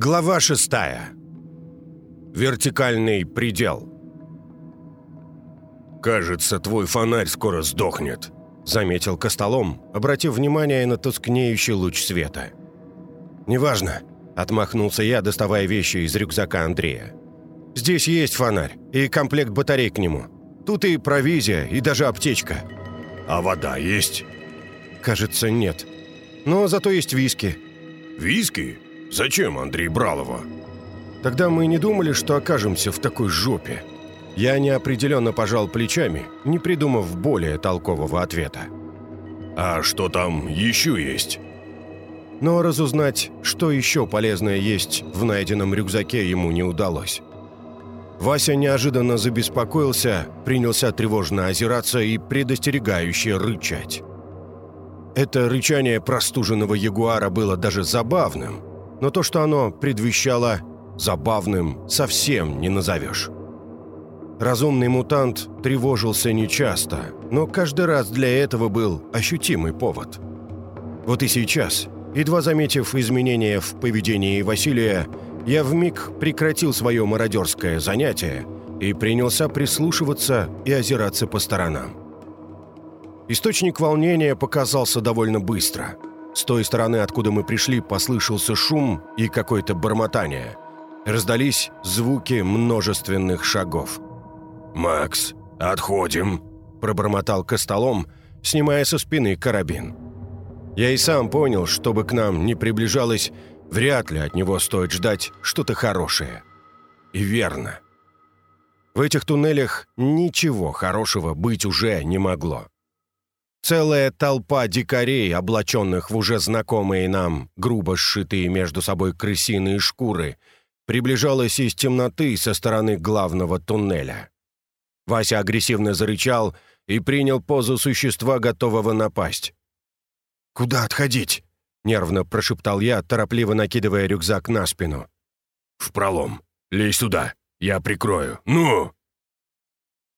Глава шестая. Вертикальный предел. «Кажется, твой фонарь скоро сдохнет», — заметил Костолом, обратив внимание на тускнеющий луч света. «Неважно», — отмахнулся я, доставая вещи из рюкзака Андрея. «Здесь есть фонарь и комплект батарей к нему. Тут и провизия, и даже аптечка». «А вода есть?» «Кажется, нет. Но зато есть виски». «Виски? Зачем Андрей брал его?» Тогда мы не думали, что окажемся в такой жопе. Я неопределенно пожал плечами, не придумав более толкового ответа. «А что там еще есть?» Но разузнать, что еще полезное есть в найденном рюкзаке, ему не удалось. Вася неожиданно забеспокоился, принялся тревожно озираться и предостерегающе рычать. Это рычание простуженного ягуара было даже забавным, но то, что оно предвещало, забавным совсем не назовешь. Разумный мутант тревожился нечасто, но каждый раз для этого был ощутимый повод. Вот и сейчас, едва заметив изменения в поведении Василия, я вмиг прекратил свое мародерское занятие и принялся прислушиваться и озираться по сторонам. Источник волнения показался довольно быстро – с той стороны, откуда мы пришли, послышался шум и какое-то бормотание. Раздались звуки множественных шагов. «Макс, отходим!» – пробормотал Костолом, снимая со спины карабин. Я и сам понял, чтобы к нам не приближалось, вряд ли от него стоит ждать что-то хорошее. И верно. В этих туннелях ничего хорошего быть уже не могло. Целая толпа дикарей, облаченных в уже знакомые нам, грубо сшитые между собой крысиные шкуры, приближалась из темноты со стороны главного туннеля. Вася агрессивно зарычал и принял позу существа, готового напасть. «Куда отходить?» — нервно прошептал я, торопливо накидывая рюкзак на спину. «В пролом. Лезь туда. Я прикрою. Ну!»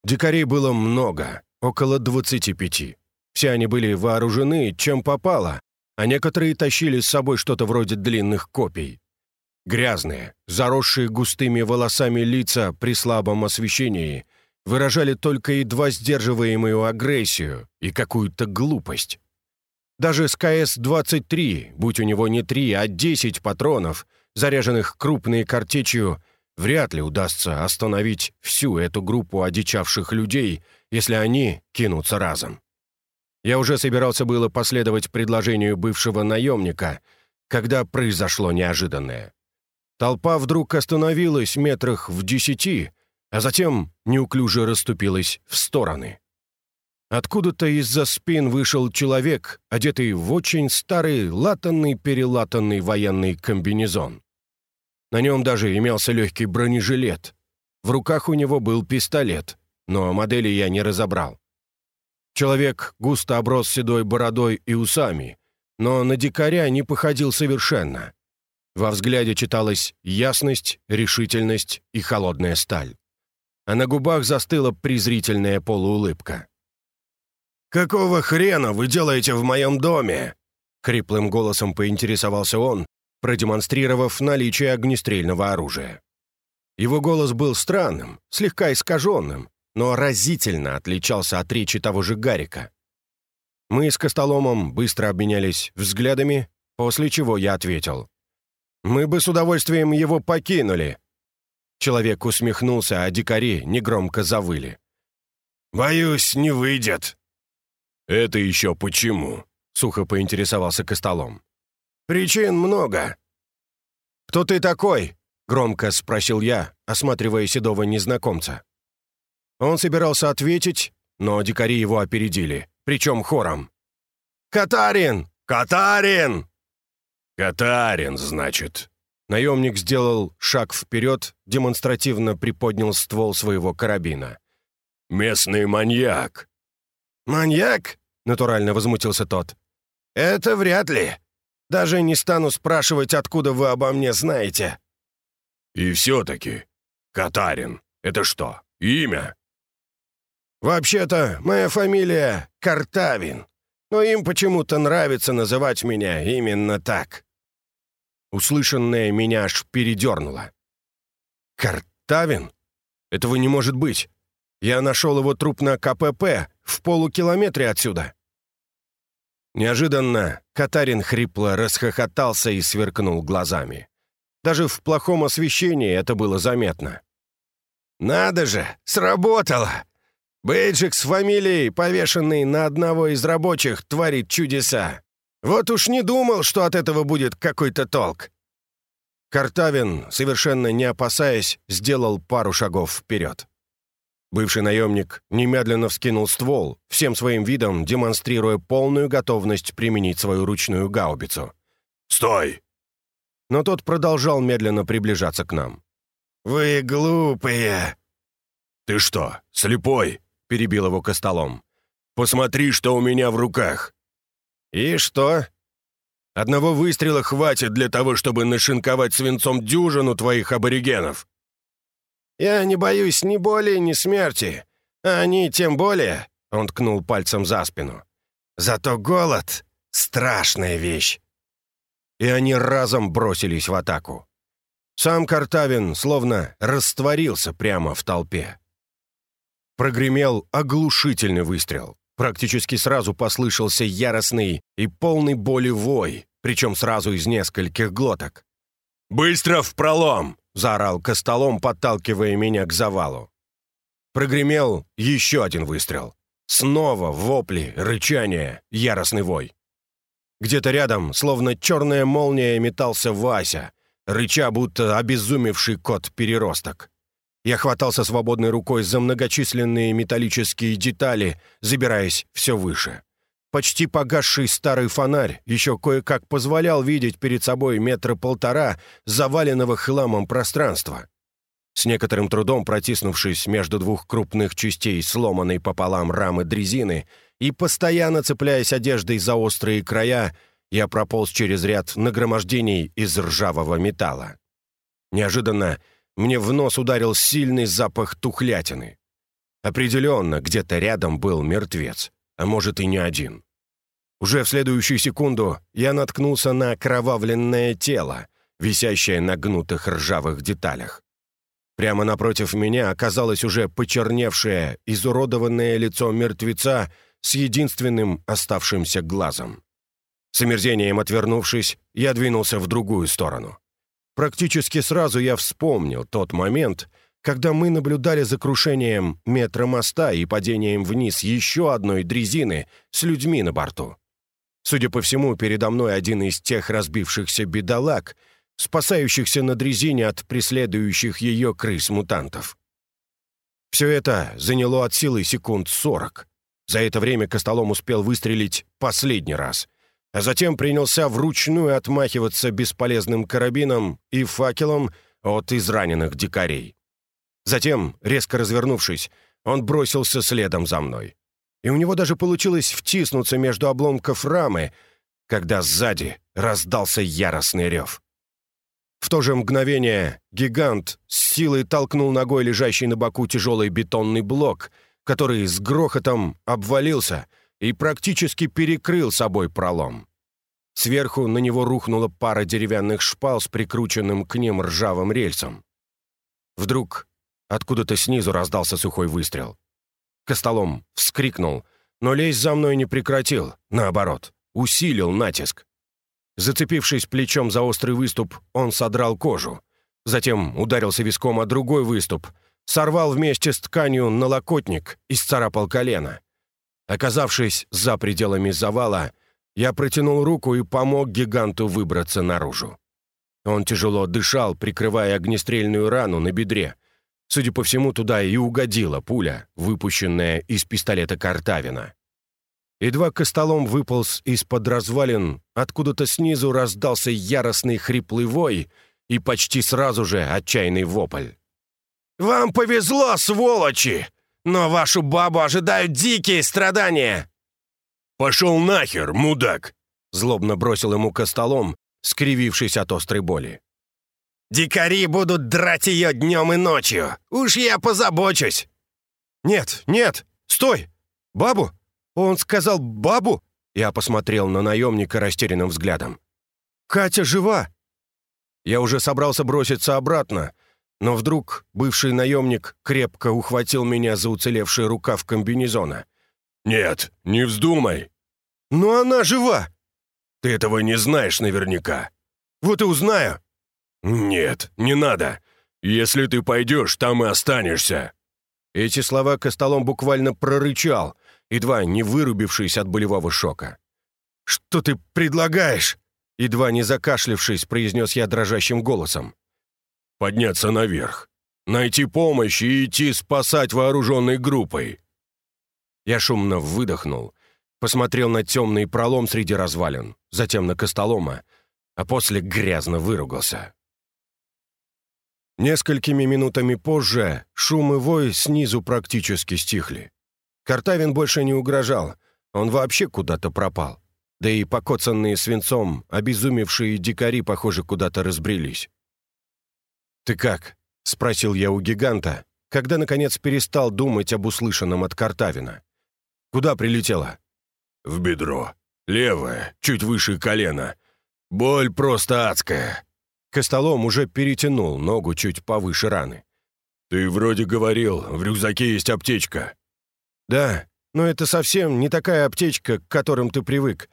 Дикарей было много, около двадцати пяти. Все они были вооружены, чем попало, а некоторые тащили с собой что-то вроде длинных копий. Грязные, заросшие густыми волосами лица при слабом освещении выражали только едва сдерживаемую агрессию и какую-то глупость. Даже с КС-23, будь у него не три, а десять патронов, заряженных крупной картечью, вряд ли удастся остановить всю эту группу одичавших людей, если они кинутся разом. Я уже собирался было последовать предложению бывшего наемника, когда произошло неожиданное. Толпа вдруг остановилась метрах в десяти, а затем неуклюже расступилась в стороны. Откуда-то из-за спин вышел человек, одетый в очень старый латанный-перелатанный военный комбинезон. На нем даже имелся легкий бронежилет. В руках у него был пистолет, но модели я не разобрал. Человек густо оброс седой бородой и усами, но на дикаря не походил совершенно. Во взгляде читалась ясность, решительность и холодная сталь. А на губах застыла презрительная полуулыбка. «Какого хрена вы делаете в моем доме?» Хриплым голосом поинтересовался он, продемонстрировав наличие огнестрельного оружия. Его голос был странным, слегка искаженным, но разительно отличался от речи того же Гарика. Мы с Костоломом быстро обменялись взглядами, после чего я ответил. «Мы бы с удовольствием его покинули». Человек усмехнулся, а дикари негромко завыли. «Боюсь, не выйдет». «Это еще почему?» — сухо поинтересовался Костолом. «Причин много». «Кто ты такой?» — громко спросил я, осматривая седого незнакомца. Он собирался ответить, но дикари его опередили, причем хором. «Катарин! Катарин!» «Катарин, значит». Наемник сделал шаг вперед, демонстративно приподнял ствол своего карабина. «Местный маньяк». «Маньяк?» — натурально возмутился тот. «Это вряд ли. Даже не стану спрашивать, откуда вы обо мне знаете». «И все-таки, Катарин, это что, имя?» «Вообще-то, моя фамилия Картавин, но им почему-то нравится называть меня именно так». Услышанное меня аж передернуло. «Картавин? Этого не может быть. Я нашел его труп на КПП в полукилометре отсюда». Неожиданно Катарин хрипло расхохотался и сверкнул глазами. Даже в плохом освещении это было заметно. «Надо же, сработало! Бейджик с фамилией, повешенный на одного из рабочих, творит чудеса. Вот уж не думал, что от этого будет какой-то толк». Картавин, совершенно не опасаясь, сделал пару шагов вперед. Бывший наемник немедленно вскинул ствол, всем своим видом демонстрируя полную готовность применить свою ручную гаубицу. «Стой!» Но тот продолжал медленно приближаться к нам. «Вы глупые!» «Ты что, слепой?» — перебил его костолом. «Посмотри, что у меня в руках!» «И что?» «Одного выстрела хватит для того, чтобы нашинковать свинцом дюжину твоих аборигенов!» «Я не боюсь ни боли, ни смерти. А они тем более...» — он ткнул пальцем за спину. «Зато голод — страшная вещь». И они разом бросились в атаку. Сам Картавин словно растворился прямо в толпе. Прогремел оглушительный выстрел. Практически сразу послышался яростный и полный боли вой, причем сразу из нескольких глоток. «Быстро в пролом!» — заорал Костолом, подталкивая меня к завалу. Прогремел еще один выстрел. Снова вопли, рычание, яростный вой. Где-то рядом, словно черная молния, метался Вася, рыча, будто обезумевший кот-переросток. Я хватался свободной рукой за многочисленные металлические детали, забираясь все выше. Почти погасший старый фонарь еще кое-как позволял видеть перед собой метра полтора заваленного хламом пространства. С некоторым трудом протиснувшись между двух крупных частей сломанной пополам рамы дрезины и постоянно цепляясь одеждой за острые края, я прополз через ряд нагромождений из ржавого металла. Неожиданно мне в нос ударил сильный запах тухлятины. Определенно, где-то рядом был мертвец а может и не один. Уже в следующую секунду я наткнулся на кровавленное тело, висящее на гнутых ржавых деталях. Прямо напротив меня оказалось уже почерневшее, изуродованное лицо мертвеца с единственным оставшимся глазом. С омерзением отвернувшись, я двинулся в другую сторону. Практически сразу я вспомнил тот момент, когда мы наблюдали за крушением метромоста и падением вниз еще одной дрезины с людьми на борту. Судя по всему, передо мной один из тех разбившихся бедолаг, спасающихся на дрезине от преследующих ее крыс-мутантов. Все это заняло от силы секунд сорок. За это время Костолом успел выстрелить последний раз, а затем принялся вручную отмахиваться бесполезным карабином и факелом от израненных дикарей. Затем, резко развернувшись, он бросился следом за мной. И у него даже получилось втиснуться между обломков рамы, когда сзади раздался яростный рев. В то же мгновение гигант с силой толкнул ногой лежащий на боку тяжелый бетонный блок, который с грохотом обвалился и практически перекрыл собой пролом. Сверху на него рухнула пара деревянных шпал с прикрученным к ним ржавым рельсом. Вдруг Откуда-то снизу раздался сухой выстрел. Костолом вскрикнул, но лезть за мной не прекратил, наоборот, усилил натиск. Зацепившись плечом за острый выступ, он содрал кожу. Затем ударился виском о другой выступ, сорвал вместе с тканью налокотник и сцарапал колено. Оказавшись за пределами завала, я протянул руку и помог гиганту выбраться наружу. Он тяжело дышал, прикрывая огнестрельную рану на бедре, Судя по всему, туда и угодила пуля, выпущенная из пистолета Картавина. Едва Костолом выполз из-под развалин, откуда-то снизу раздался яростный хриплый вой и почти сразу же отчаянный вопль. «Вам повезло, сволочи! Но вашу бабу ожидают дикие страдания!» «Пошел нахер, мудак!» — злобно бросил ему Костолом, скривившись от острой боли. Дикари будут драть ее днем и ночью. Уж я позабочусь!» «Нет, нет, стой! Бабу? Он сказал бабу?» Я посмотрел на наемника растерянным взглядом. «Катя жива!» Я уже собрался броситься обратно, но вдруг бывший наемник крепко ухватил меня за уцелевший рукав комбинезона. «Нет, не вздумай!» «Но она жива!» «Ты этого не знаешь наверняка!» «Вот и узнаю!» «Нет, не надо! Если ты пойдешь, там и останешься!» Эти слова Костолом буквально прорычал, едва не вырубившись от болевого шока. «Что ты предлагаешь?» Едва не закашлившись, произнес я дрожащим голосом. «Подняться наверх, найти помощь и идти спасать вооруженной группой». Я шумно выдохнул, посмотрел на темный пролом среди развалин, затем на Костолома, а после грязно выругался. Несколькими минутами позже шум и вой снизу практически стихли. Картавин больше не угрожал, он вообще куда-то пропал. Да и покоцанные свинцом, обезумевшие дикари, похоже, куда-то разбрелись. «Ты как?» — спросил я у гиганта, когда, наконец, перестал думать об услышанном от Картавина. «Куда прилетело?» «В бедро. Левое, чуть выше колена. Боль просто адская». Костолом уже перетянул ногу чуть повыше раны. «Ты вроде говорил, в рюкзаке есть аптечка». «Да, но это совсем не такая аптечка, к которым ты привык.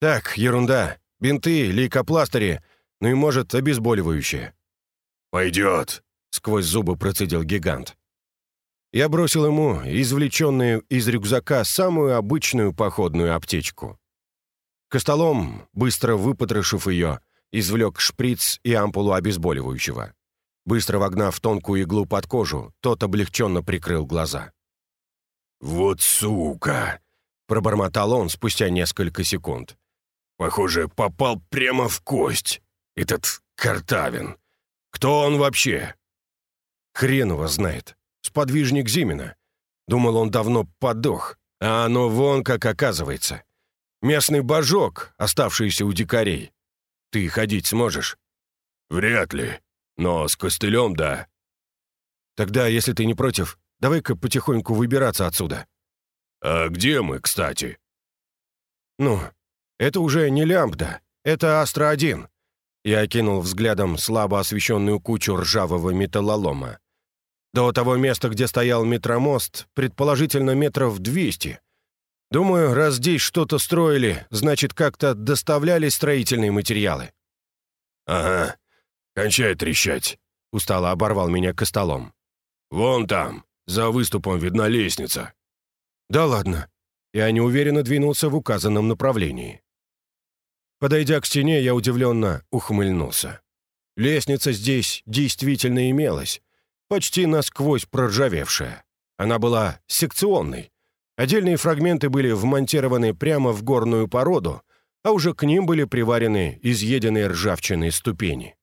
Так, ерунда. Бинты, лейкопластыри, ну и, может, обезболивающее». «Пойдет», — сквозь зубы процедил гигант. Я бросил ему извлеченную из рюкзака самую обычную походную аптечку. Костолом, быстро выпотрошив ее, извлек шприц и ампулу обезболивающего. Быстро вогнав тонкую иглу под кожу, тот облегченно прикрыл глаза. «Вот сука!» — пробормотал он спустя несколько секунд. Похоже, попал прямо в кость. Этот Картавин. Кто он вообще? Хрен его знает. Сподвижник Зимина. Думал, он давно подох. А оно вон как оказывается. Местный божок, оставшийся у дикарей. Ты ходить сможешь? Вряд ли. Но с костылем, да. Тогда, если ты не против, давай-ка потихоньку выбираться отсюда. А где мы, кстати? Ну, это уже не лямбда, это Астра-1». Я окинул взглядом слабо освещенную кучу ржавого металлолома. До того места, где стоял метромост, предположительно метров двести. Думаю, раз здесь что-то строили, значит, как-то доставляли строительные материалы. «Ага, кончай трещать», — устало оборвал меня Костолом. «Вон там, за выступом видна лестница». «Да ладно». Я неуверенно двинулся в указанном направлении. Подойдя к стене, я удивленно ухмыльнулся. Лестница здесь действительно имелась, почти насквозь проржавевшая. Она была секционной. Отдельные фрагменты были вмонтированы прямо в горную породу, а уже к ним были приварены изъеденные ржавчиной ступени.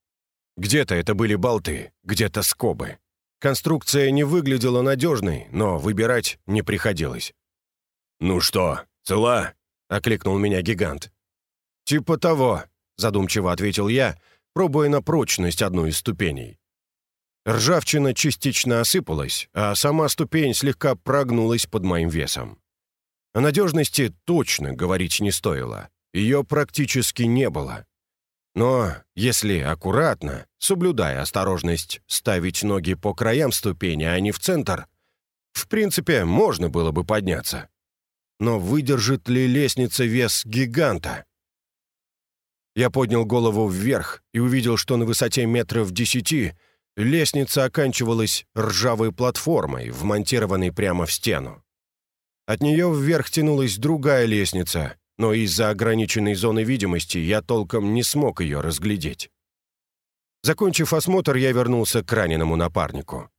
Где-то это были болты, где-то скобы. Конструкция не выглядела надежной, но выбирать не приходилось. «Ну что, цела?» — окликнул меня гигант. «Типа того», — задумчиво ответил я, пробуя на прочность одну из ступеней. Ржавчина частично осыпалась, а сама ступень слегка прогнулась под моим весом. О надежности точно говорить не стоило. Ее практически не было. Но если аккуратно, соблюдая осторожность, ставить ноги по краям ступени, а не в центр, в принципе, можно было бы подняться. Но выдержит ли лестница вес гиганта? Я поднял голову вверх и увидел, что на высоте метров десяти лестница оканчивалась ржавой платформой, вмонтированной прямо в стену. От нее вверх тянулась другая лестница, но из-за ограниченной зоны видимости я толком не смог ее разглядеть. Закончив осмотр, я вернулся к раненому напарнику.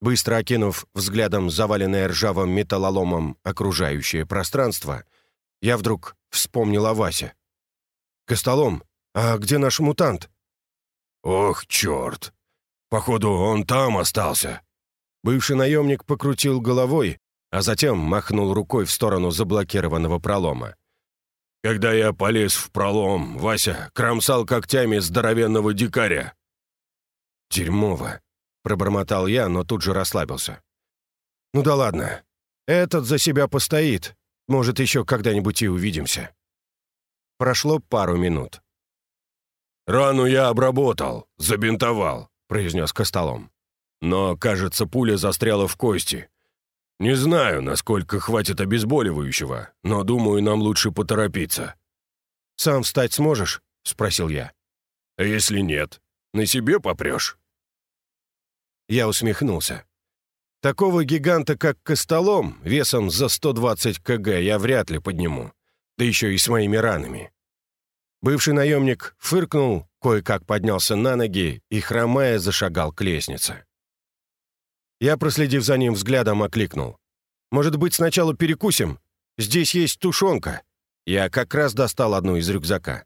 Быстро окинув взглядом заваленное ржавым металлоломом окружающее пространство, я вдруг вспомнил о Васе. «Костолом, а где наш мутант?» «Ох, черт! Походу, он там остался!» Бывший наемник покрутил головой, а затем махнул рукой в сторону заблокированного пролома. «Когда я полез в пролом, Вася кромсал когтями здоровенного дикаря». «Дерьмово!» — пробормотал я, но тут же расслабился. «Ну да ладно. Этот за себя постоит. Может, еще когда-нибудь и увидимся». Прошло пару минут. «Рану я обработал, забинтовал», — произнес Костолом. «Но, кажется, пуля застряла в кости. Не знаю, насколько хватит обезболивающего, но думаю, нам лучше поторопиться». «Сам встать сможешь?» — спросил я. «А если нет, на себе попрешь?» Я усмехнулся. Такого гиганта, как Костолом, весом за 120 кг я вряд ли подниму. Да еще и с моими ранами. Бывший наемник фыркнул, кое-как поднялся на ноги и, хромая, зашагал к лестнице. Я, проследив за ним взглядом, окликнул. «Может быть, сначала перекусим? Здесь есть тушенка». Я как раз достал одну из рюкзака.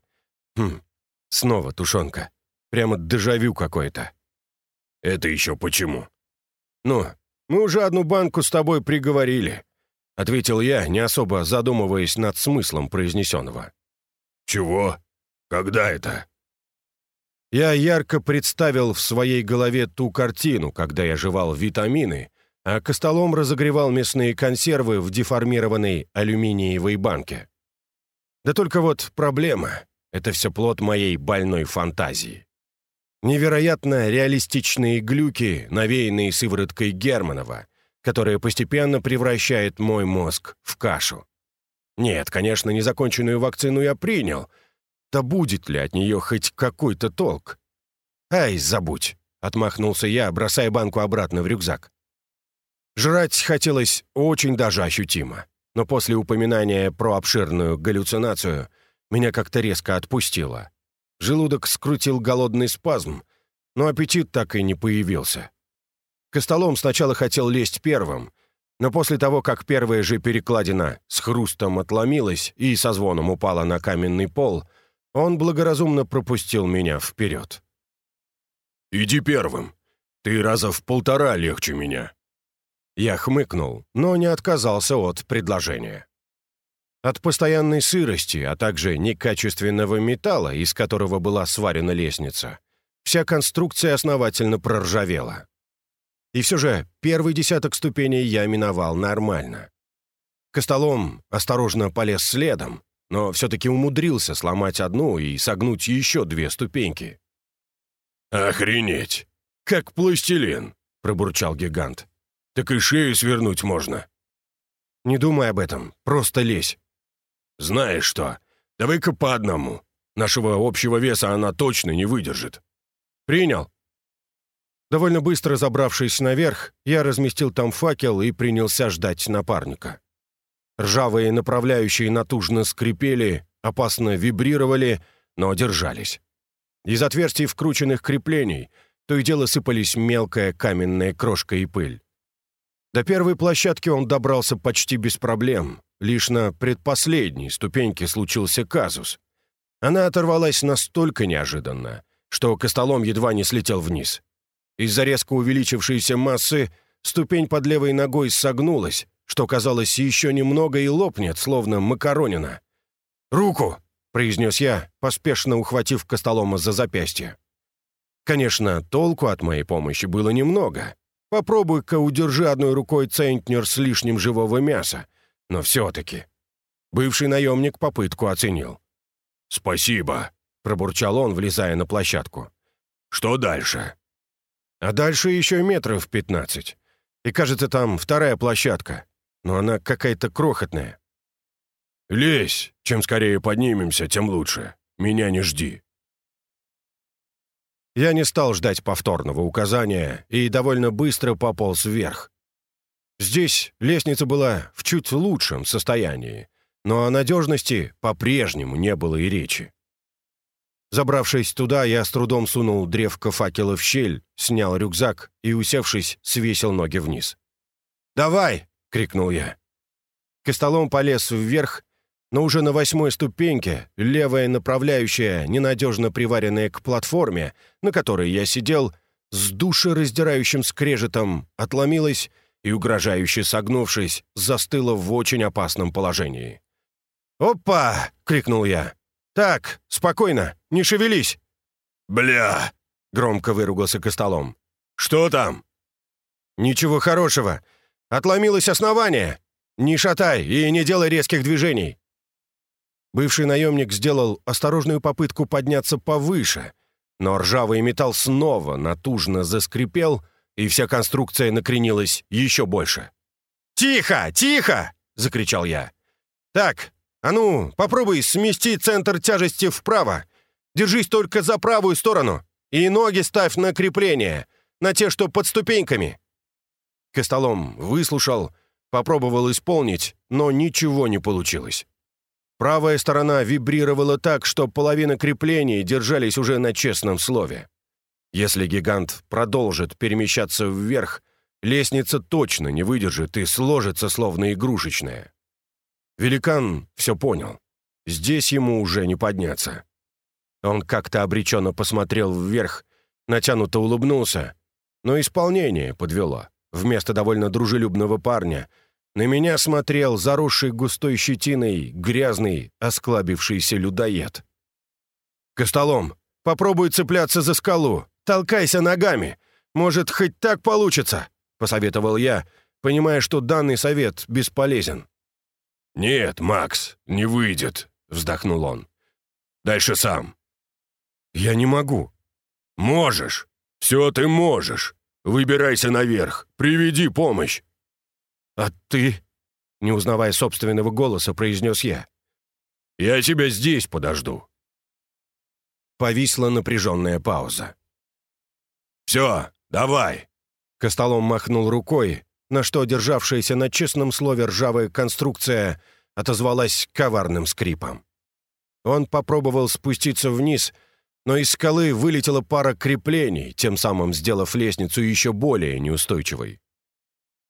Хм, снова тушенка. Прямо дежавю какое-то. «Это еще почему?» «Ну, мы уже одну банку с тобой приговорили», — ответил я, не особо задумываясь над смыслом произнесенного. «Чего?» «Когда это?» Я ярко представил в своей голове ту картину, когда я жевал витамины, а Костолом разогревал мясные консервы в деформированной алюминиевой банке. Да только вот проблема — это все плод моей больной фантазии. Невероятно реалистичные глюки, навеянные сывороткой Германова, которая постепенно превращает мой мозг в кашу. Нет, конечно, незаконченную вакцину я принял — да будет ли от нее хоть какой-то толк? «Ай, забудь!» — отмахнулся я, бросая банку обратно в рюкзак. Жрать хотелось очень даже ощутимо, но после упоминания про обширную галлюцинацию меня как-то резко отпустило. Желудок скрутил голодный спазм, но аппетит так и не появился. Костолом сначала хотел лезть первым, но после того, как первая же перекладина с хрустом отломилась и со звоном упала на каменный пол — он благоразумно пропустил меня вперед. «Иди первым. Ты раза в полтора легче меня». Я хмыкнул, но не отказался от предложения. От постоянной сырости, а также некачественного металла, из которого была сварена лестница, вся конструкция основательно проржавела. И все же первый десяток ступеней я миновал нормально. Костолом осторожно полез следом, но все-таки умудрился сломать одну и согнуть еще две ступеньки. «Охренеть! Как пластилин!» — пробурчал гигант. «Так и шею свернуть можно». «Не думай об этом, просто лезь». «Знаешь что, давай-ка по одному. Нашего общего веса она точно не выдержит». «Принял». Довольно быстро забравшись наверх, я разместил там факел и принялся ждать напарника. Ржавые направляющие натужно скрипели, опасно вибрировали, но держались. Из отверстий вкрученных креплений то и дело сыпались мелкая каменная крошка и пыль. До первой площадки он добрался почти без проблем. Лишь на предпоследней ступеньке случился казус. Она оторвалась настолько неожиданно, что костолом едва не слетел вниз. Из-за резко увеличившейся массы ступень под левой ногой согнулась, что, казалось, еще немного и лопнет, словно макаронина. «Руку!» — произнес я, поспешно ухватив Костолома за запястье. Конечно, толку от моей помощи было немного. Попробуй-ка удержи одной рукой центнер с лишним живого мяса. Но все-таки. Бывший наемник попытку оценил. «Спасибо», — пробурчал он, влезая на площадку. «Что дальше?» «А дальше еще метров пятнадцать. И, кажется, там вторая площадка но она какая-то крохотная». «Лезь! Чем скорее поднимемся, тем лучше. Меня не жди». Я не стал ждать повторного указания и довольно быстро пополз вверх. Здесь лестница была в чуть лучшем состоянии, но о надежности по-прежнему не было и речи. Забравшись туда, я с трудом сунул древко факела в щель, снял рюкзак и, усевшись, свесил ноги вниз. «Давай!» — крикнул я. Костолом полез вверх, но уже на восьмой ступеньке левая направляющая, ненадежно приваренная к платформе, на которой я сидел, с душераздирающим скрежетом отломилась и, угрожающе согнувшись, застыла в очень опасном положении. «Опа!» — крикнул я. «Так, спокойно, не шевелись!» «Бля!» — громко выругался Костолом. «Что там?» «Ничего хорошего. Отломилось основание! Не шатай и не делай резких движений!» Бывший наемник сделал осторожную попытку подняться повыше, но ржавый металл снова натужно заскрипел, и вся конструкция накренилась еще больше. «Тихо! Тихо!» — закричал я. «Так, а ну, попробуй смести центр тяжести вправо. Держись только за правую сторону и ноги ставь на крепление, на те, что под ступеньками». Костолом выслушал, попробовал исполнить, но ничего не получилось. Правая сторона вибрировала так, что половина креплений держались уже на честном слове. Если гигант продолжит перемещаться вверх, лестница точно не выдержит и сложится, словно игрушечная. Великан все понял. Здесь ему уже не подняться. Он как-то обреченно посмотрел вверх, натянуто улыбнулся, но исполнение подвело. Вместо довольно дружелюбного парня — на меня смотрел заросший густой щетиной, грязный, осклабившийся людоед. «Костолом, попробуй цепляться за скалу, толкайся ногами. Может, хоть так получится?» — посоветовал я, понимая, что данный совет бесполезен. «Нет, Макс, не выйдет», — вздохнул он. «Дальше сам». «Я не могу». «Можешь. Все ты можешь. Выбирайся наверх. Приведи помощь. «А ты?» — не узнавая собственного голоса, произнес я. «Я тебя здесь подожду». Повисла напряженная пауза. «Все, давай!» Костолом махнул рукой, на что державшаяся на честном слове ржавая конструкция отозвалась коварным скрипом. Он попробовал спуститься вниз, но из скалы вылетела пара креплений, тем самым сделав лестницу еще более неустойчивой.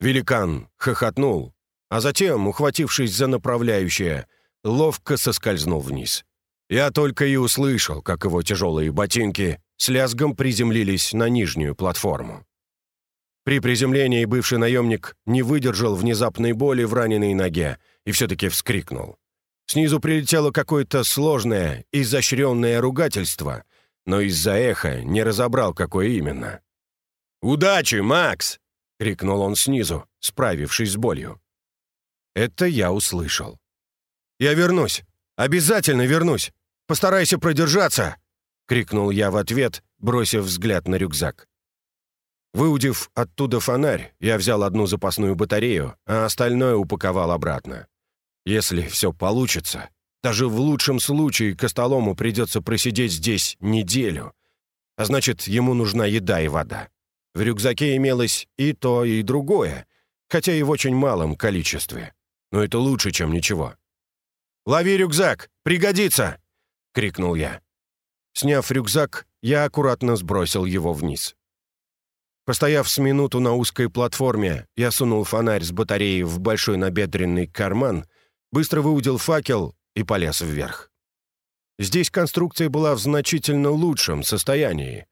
Великан хохотнул, а затем, ухватившись за направляющее, ловко соскользнул вниз. Я только и услышал, как его тяжелые ботинки с лязгом приземлились на нижнюю платформу. При приземлении бывший наемник не выдержал внезапной боли в раненой ноге и все-таки вскрикнул. Снизу прилетело какое-то сложное, изощренное ругательство, но из-за эха не разобрал, какое именно. «Удачи, Макс!» — крикнул он снизу, справившись с болью. Это я услышал. «Я вернусь! Обязательно вернусь! Постарайся продержаться!» — крикнул я в ответ, бросив взгляд на рюкзак. Выудив оттуда фонарь, я взял одну запасную батарею, а остальное упаковал обратно. Если все получится, даже в лучшем случае Костолому придется просидеть здесь неделю, а значит, ему нужна еда и вода. В рюкзаке имелось и то, и другое, хотя и в очень малом количестве. Но это лучше, чем ничего. «Лови рюкзак! Пригодится!» — крикнул я. Сняв рюкзак, я аккуратно сбросил его вниз. Постояв с минуту на узкой платформе, я сунул фонарь с батареей в большой набедренный карман, быстро выудил факел и полез вверх. Здесь конструкция была в значительно лучшем состоянии,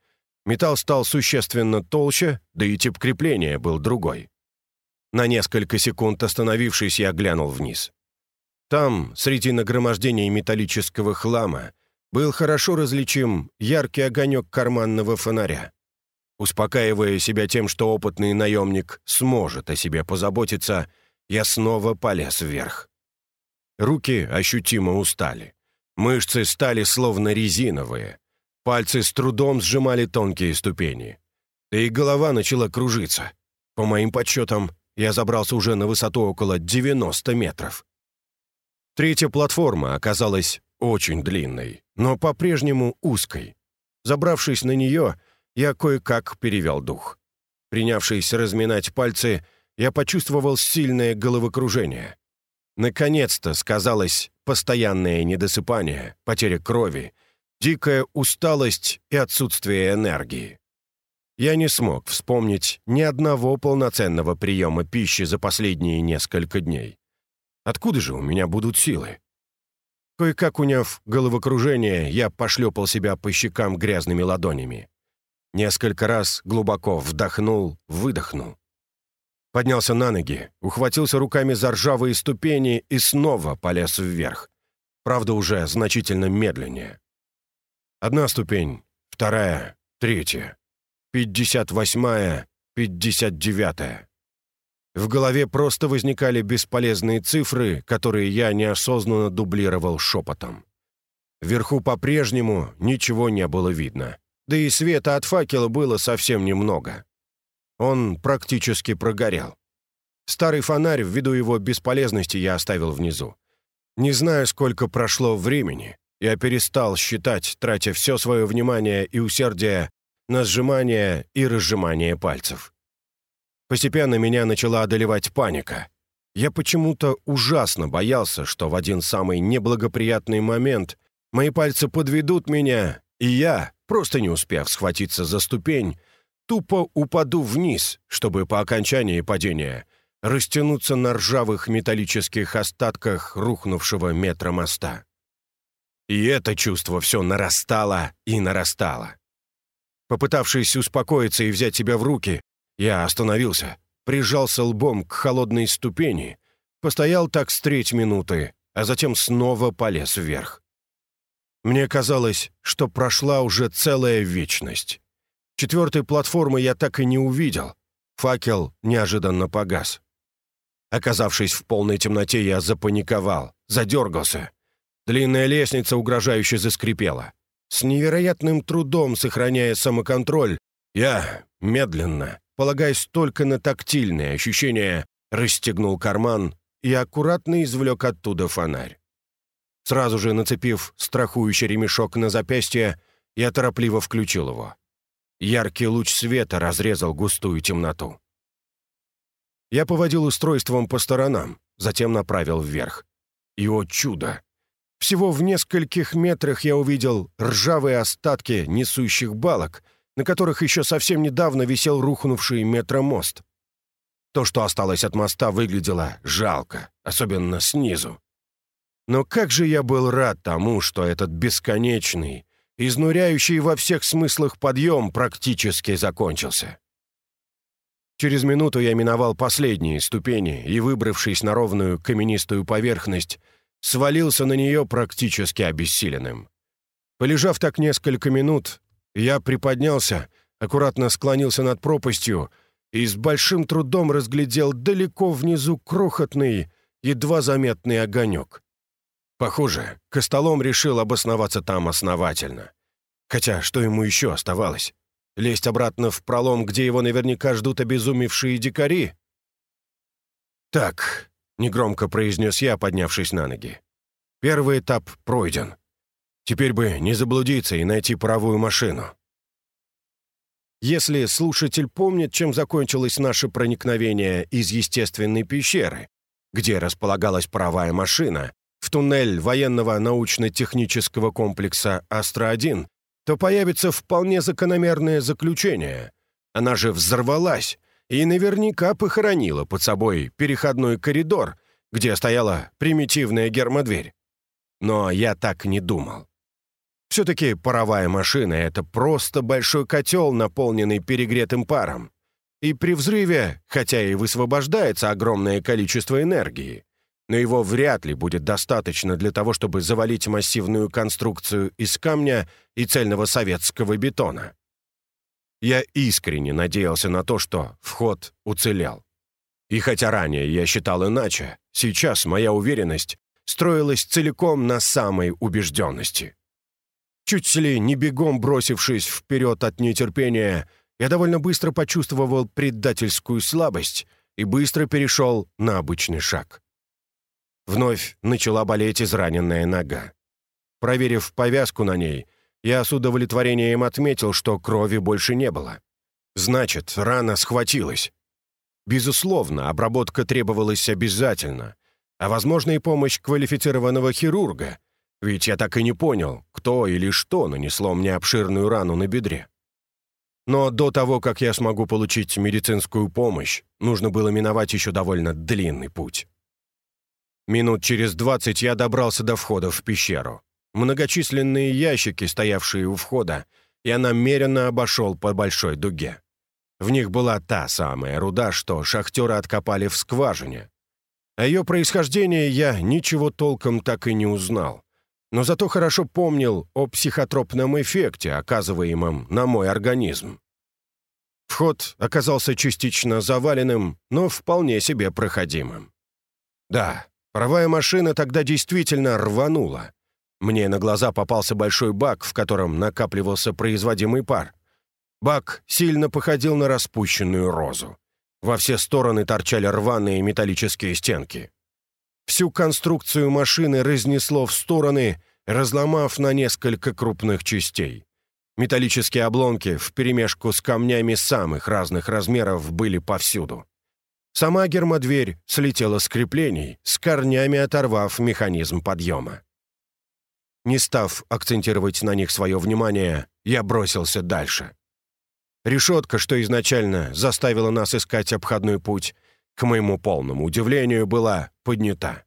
Металл стал существенно толще, да и тип крепления был другой. На несколько секунд остановившись, я глянул вниз. Там, среди нагромождений металлического хлама, был хорошо различим яркий огонек карманного фонаря. Успокаивая себя тем, что опытный наемник сможет о себе позаботиться, я снова полез вверх. Руки ощутимо устали. Мышцы стали словно резиновые. Пальцы с трудом сжимали тонкие ступени. Да и голова начала кружиться. По моим подсчетам, я забрался уже на высоту около 90 метров. Третья платформа оказалась очень длинной, но по-прежнему узкой. Забравшись на нее, я кое-как перевел дух. Принявшись разминать пальцы, я почувствовал сильное головокружение. Наконец-то сказалось постоянное недосыпание, потеря крови — дикая усталость и отсутствие энергии. Я не смог вспомнить ни одного полноценного приема пищи за последние несколько дней. Откуда же у меня будут силы? Кое-как уняв головокружение, я пошлепал себя по щекам грязными ладонями. Несколько раз глубоко вдохнул, выдохнул. Поднялся на ноги, ухватился руками за ржавые ступени и снова полез вверх. Правда, уже значительно медленнее. Одна ступень, вторая, третья, пятьдесят восьмая, пятьдесят девятая. В голове просто возникали бесполезные цифры, которые я неосознанно дублировал шепотом. Вверху по-прежнему ничего не было видно. Да и света от факела было совсем немного. Он практически прогорел. Старый фонарь, ввиду его бесполезности, я оставил внизу. Не знаю, сколько прошло времени. Я перестал считать, тратя все свое внимание и усердие на сжимание и разжимание пальцев. Постепенно меня начала одолевать паника. Я почему-то ужасно боялся, что в один самый неблагоприятный момент мои пальцы подведут меня, и я, просто не успев схватиться за ступень, тупо упаду вниз, чтобы по окончании падения растянуться на ржавых металлических остатках рухнувшего метра моста. И это чувство все нарастало и нарастало. Попытавшись успокоиться и взять себя в руки, я остановился, прижался лбом к холодной ступени, постоял так с треть минуты, а затем снова полез вверх. Мне казалось, что прошла уже целая вечность. Четвертой платформы я так и не увидел. Факел неожиданно погас. Оказавшись в полной темноте, я запаниковал, задергался. Длинная лестница угрожающе заскрипела. С невероятным трудом, сохраняя самоконтроль, я медленно, полагаясь только на тактильные ощущения, расстегнул карман и аккуратно извлек оттуда фонарь. Сразу же нацепив страхующий ремешок на запястье, я торопливо включил его. Яркий луч света разрезал густую темноту. Я поводил устройством по сторонам, затем направил вверх. И, о чудо! Всего в нескольких метрах я увидел ржавые остатки несущих балок — на которых еще совсем недавно висел рухнувший метромост. То, что осталось от моста, выглядело жалко, особенно снизу. Но как же я был рад тому, что этот бесконечный, изнуряющий во всех смыслах подъем практически закончился. Через минуту я миновал последние ступени и, выбравшись на ровную каменистую поверхность, свалился на нее практически обессиленным. Полежав так несколько минут, я приподнялся, аккуратно склонился над пропастью и с большим трудом разглядел далеко внизу крохотный, едва заметный огонек. Похоже, Костолом решил обосноваться там основательно. Хотя, что ему еще оставалось? Лезть обратно в пролом, где его наверняка ждут обезумевшие дикари? «Так», — негромко произнес я, поднявшись на ноги. «Первый этап пройден. Теперь бы не заблудиться и найти паровую машину. Если слушатель помнит, чем закончилось наше проникновение из естественной пещеры, где располагалась паровая машина, туннель военного научно-технического комплекса «Астра-1», то появится вполне закономерное заключение. Она же взорвалась и наверняка похоронила под собой переходной коридор, где стояла примитивная гермодверь. Но я так не думал. Все-таки паровая машина — это просто большой котел, наполненный перегретым паром. И при взрыве, хотя и высвобождается огромное количество энергии, но его вряд ли будет достаточно для того, чтобы завалить массивную конструкцию из камня и цельного советского бетона. Я искренне надеялся на то, что вход уцелел. И хотя ранее я считал иначе, сейчас моя уверенность строилась целиком на самой убежденности. Чуть ли не бегом бросившись вперед от нетерпения, я довольно быстро почувствовал предательскую слабость и быстро перешел на обычный шаг. Вновь начала болеть израненная нога. Проверив повязку на ней, я с удовлетворением отметил, что крови больше не было. Значит, рана схватилась. Безусловно, обработка требовалась обязательно, а, возможно, и помощь квалифицированного хирурга, ведь я так и не понял, кто или что нанесло мне обширную рану на бедре. Но до того, как я смогу получить медицинскую помощь, нужно было миновать еще довольно длинный путь. Минут через двадцать я добрался до входа в пещеру. Многочисленные ящики, стоявшие у входа, я намеренно обошел по большой дуге. В них была та самая руда, что шахтеры откопали в скважине. О ее происхождении я ничего толком так и не узнал но зато хорошо помнил о психотропном эффекте, оказываемом на мой организм. Вход оказался частично заваленным, но вполне себе проходимым. Да, паровая машина тогда действительно рванула. Мне на глаза попался большой бак, в котором накапливался производимый пар. Бак сильно походил на распущенную розу. Во все стороны торчали рваные металлические стенки. Всю конструкцию машины разнесло в стороны, разломав на несколько крупных частей. Металлические обломки вперемешку с камнями самых разных размеров были повсюду. Сама гермодверь слетела с креплений, с корнями оторвав механизм подъема. Не став акцентировать на них свое внимание, я бросился дальше. Решетка, что изначально заставила нас искать обходной путь, к моему полному удивлению, была поднята.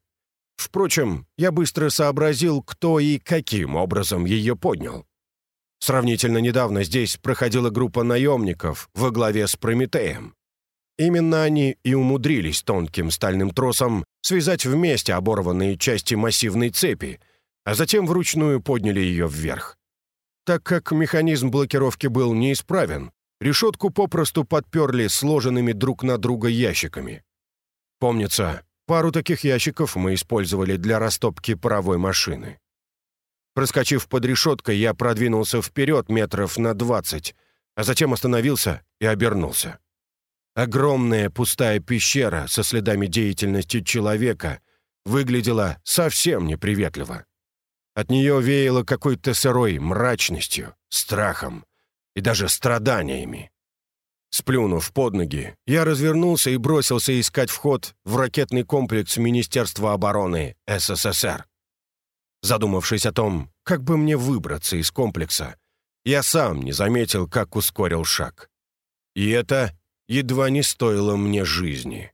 Впрочем, я быстро сообразил, кто и каким образом ее поднял. Сравнительно недавно здесь проходила группа наемников во главе с Прометеем. Именно они и умудрились тонким стальным тросом связать вместе оборванные части массивной цепи, а затем вручную подняли ее вверх. Так как механизм блокировки был неисправен, решетку попросту подперли сложенными друг на друга ящиками. Помнится, пару таких ящиков мы использовали для растопки паровой машины. Проскочив под решеткой, я продвинулся вперед метров на двадцать, а затем остановился и обернулся. Огромная пустая пещера со следами деятельности человека выглядела совсем неприветливо. От нее веяло какой-то сырой мрачностью, страхом и даже страданиями. Сплюнув под ноги, я развернулся и бросился искать вход в ракетный комплекс Министерства обороны СССР. Задумавшись о том, как бы мне выбраться из комплекса, я сам не заметил, как ускорил шаг. И это едва не стоило мне жизни.